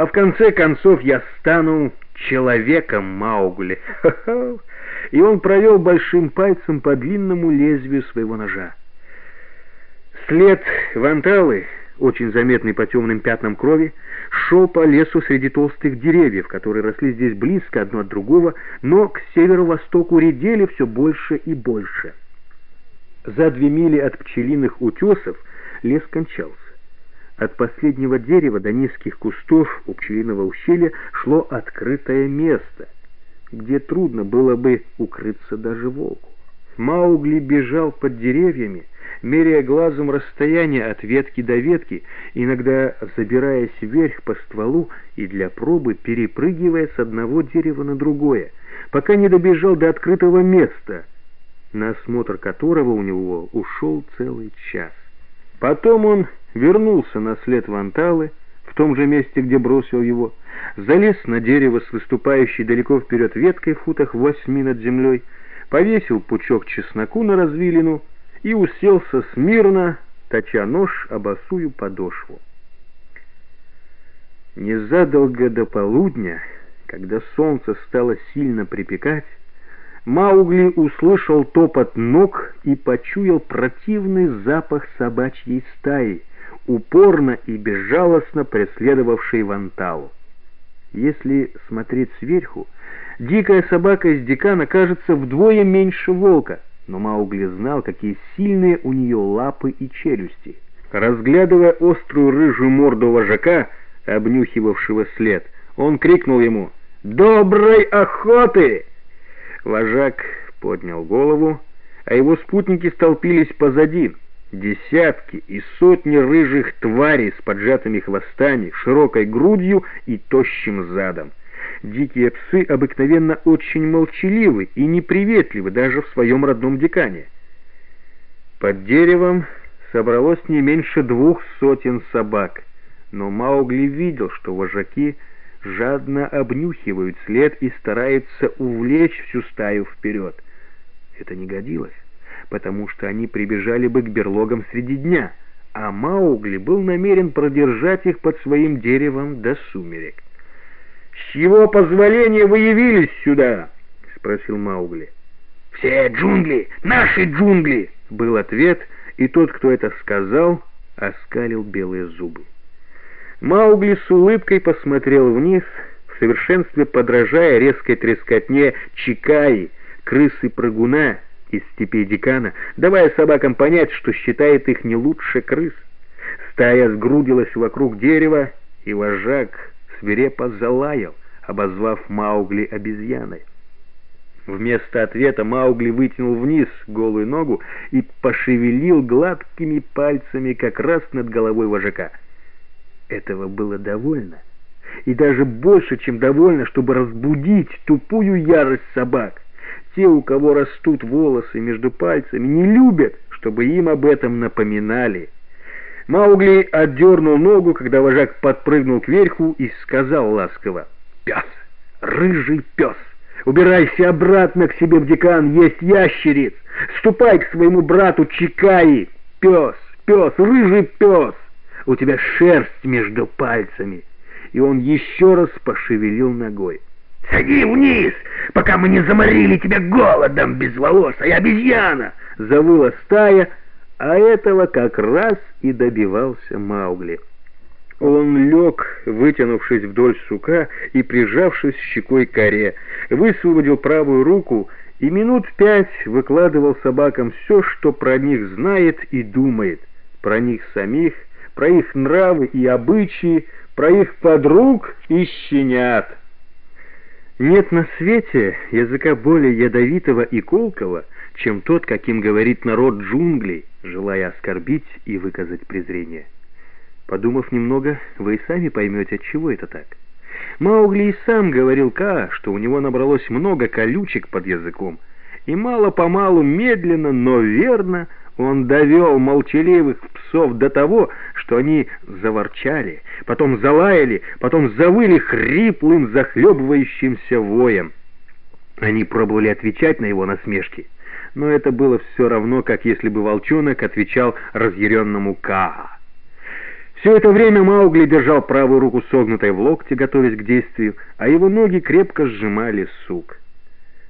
а в конце концов я стану человеком Маугли. И он провел большим пальцем по длинному лезвию своего ножа. След Ванталы, очень заметный по темным пятнам крови, шел по лесу среди толстых деревьев, которые росли здесь близко одно от другого, но к северо-востоку редели все больше и больше. За две мили от пчелиных утесов лес кончался. От последнего дерева до низких кустов у пчелиного ущелья шло открытое место, где трудно было бы укрыться даже волку. Маугли бежал под деревьями, меряя глазом расстояние от ветки до ветки, иногда забираясь вверх по стволу и для пробы перепрыгивая с одного дерева на другое, пока не добежал до открытого места, на осмотр которого у него ушел целый час. Потом он вернулся на след Ванталы, в том же месте, где бросил его, залез на дерево с выступающей далеко вперед веткой в футах восьми над землей, повесил пучок чесноку на развилину и уселся смирно, точа нож обосую подошву. Незадолго до полудня, когда солнце стало сильно припекать, Маугли услышал топот ног и почуял противный запах собачьей стаи, упорно и безжалостно преследовавшей Ванталу. Если смотреть сверху, дикая собака из дикана кажется вдвое меньше волка, но Маугли знал, какие сильные у нее лапы и челюсти. Разглядывая острую рыжую морду вожака, обнюхивавшего след, он крикнул ему «Доброй охоты!» Вожак поднял голову, а его спутники столпились позади. Десятки и сотни рыжих тварей с поджатыми хвостами, широкой грудью и тощим задом. Дикие псы обыкновенно очень молчаливы и неприветливы даже в своем родном дикане. Под деревом собралось не меньше двух сотен собак, но Маугли видел, что вожаки — жадно обнюхивают след и стараются увлечь всю стаю вперед. Это не годилось, потому что они прибежали бы к берлогам среди дня, а Маугли был намерен продержать их под своим деревом до сумерек. «С чего позволения вы явились сюда?» — спросил Маугли. «Все джунгли, наши джунгли!» — был ответ, и тот, кто это сказал, оскалил белые зубы. Маугли с улыбкой посмотрел вниз, в совершенстве подражая резкой трескотне чикаи, крысы-прыгуна из степей дикана, давая собакам понять, что считает их не лучше крыс. Стая сгрудилась вокруг дерева, и вожак свирепо залаял, обозвав Маугли обезьяной. Вместо ответа Маугли вытянул вниз голую ногу и пошевелил гладкими пальцами как раз над головой вожака — этого было довольно. И даже больше, чем довольно, чтобы разбудить тупую ярость собак. Те, у кого растут волосы между пальцами, не любят, чтобы им об этом напоминали. Маугли отдернул ногу, когда вожак подпрыгнул кверху и сказал ласково, «Пес, рыжий пес, убирайся обратно к себе в декан, есть ящериц, ступай к своему брату Чикаи, пес, пес, рыжий пес» у тебя шерсть между пальцами». И он еще раз пошевелил ногой. «Сади вниз, пока мы не заморили тебя голодом, безволосая обезьяна!» Завыла стая, а этого как раз и добивался Маугли. Он лег, вытянувшись вдоль сука и прижавшись щекой к коре, высвободил правую руку и минут пять выкладывал собакам все, что про них знает и думает, про них самих, про их нравы и обычаи, про их подруг и щенят. Нет на свете языка более ядовитого и колкого, чем тот, каким говорит народ джунглей, желая оскорбить и выказать презрение. Подумав немного, вы и сами поймете, от чего это так. Маугли и сам говорил Ка, что у него набралось много колючек под языком, и мало-помалу, медленно, но верно он довел молчаливых псов до того, что они заворчали, потом залаяли, потом завыли хриплым, захлебывающимся воем. Они пробовали отвечать на его насмешки, но это было все равно, как если бы волчонок отвечал разъяренному Каа. Все это время Маугли держал правую руку согнутой в локте, готовясь к действию, а его ноги крепко сжимали сук.